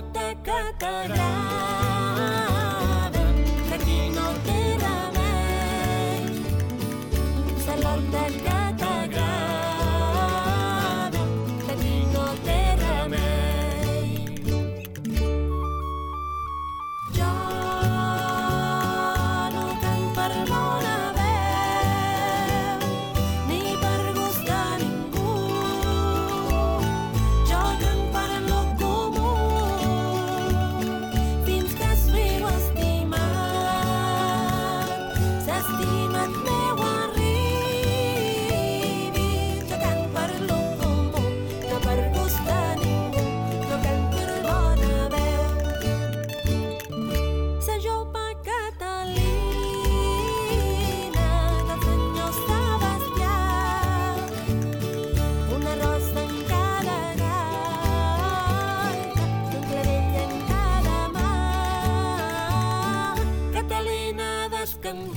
no te. D'escantó